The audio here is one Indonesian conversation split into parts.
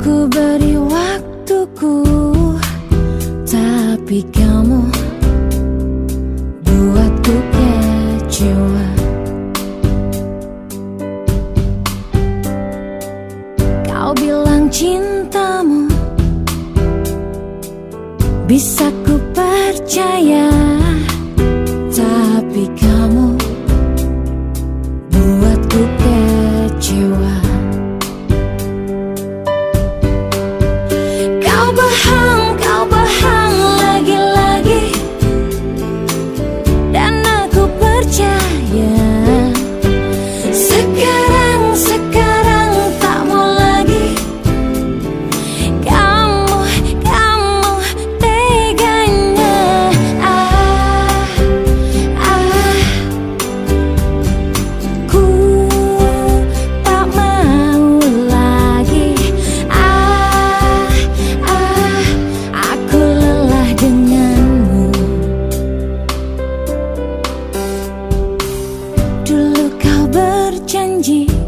Ku beri waktuku Tapi kamu Buatku kecewa. Kau bilang cintamu Bisa ku percaya Tapi kamu You.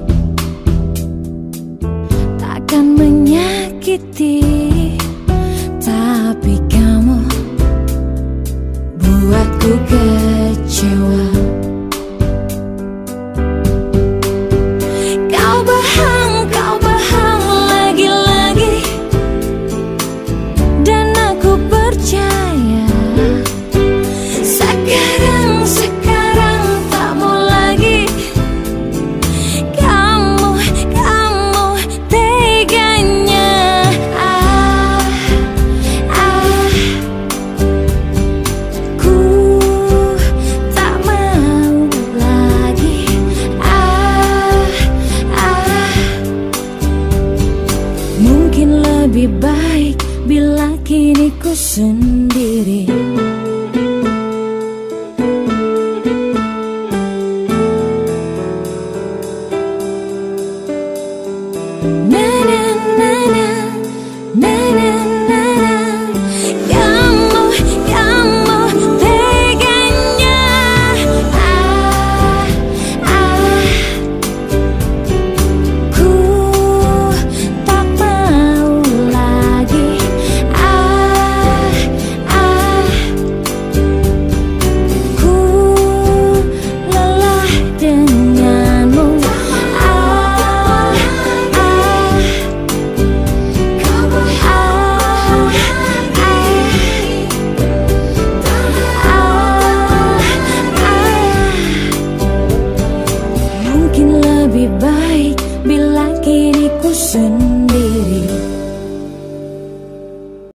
Lebih baik bila kini ku sendiri. Na na na. Bila kini ku sendiri